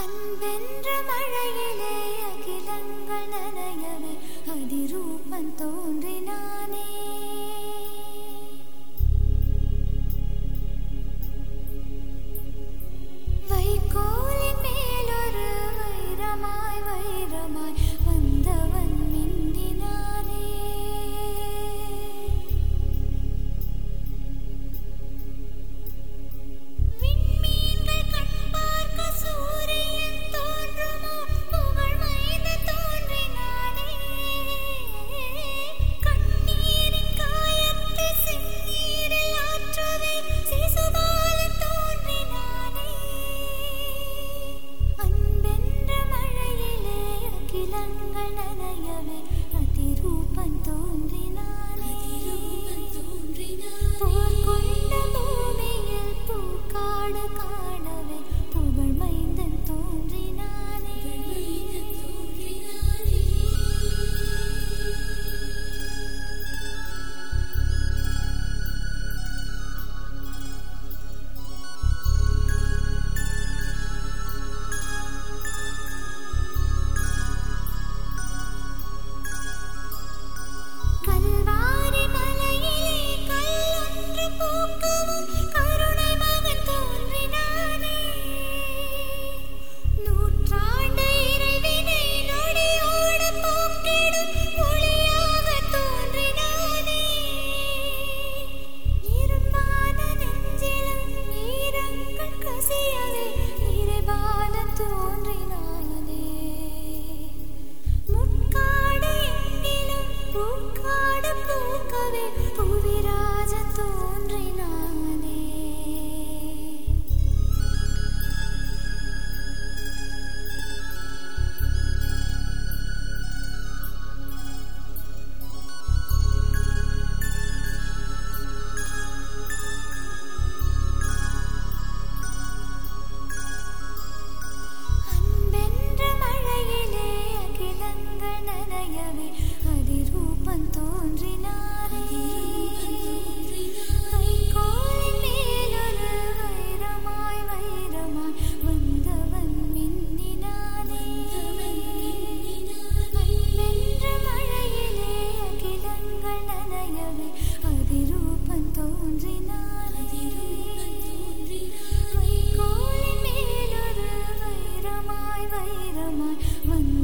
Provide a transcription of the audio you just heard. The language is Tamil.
அன்பென்ற மழையிலே அகிலங்கள் நனையவே அதிரூபன் தோன்றினானே வைக்கோலின் மேலொரு வைரமாய் வைரமாய் అతి రూపంతో கண்கள் நனையவே அதிரூபம் தோன்றினாரே. வைரமாய் வைரமாய் வந்தவன் மின்னினானே. வென்ற மழையிலே அகிலங்கள் நனையவே அதிரூபம் தோன்றினாரே. வைரமாய் வைரமாய் வந்த